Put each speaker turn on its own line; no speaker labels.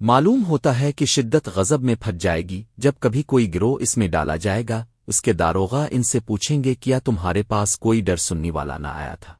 معلوم ہوتا ہے کہ شدت غضب میں پھٹ جائے گی، جب کبھی کوئی گروہ اس میں ڈالا جائے گا، اس کے داروغہ ان سے پوچھیں گے، کیا تمہارے پاس کوئی ڈر سننے والا نہ آیا تھا؟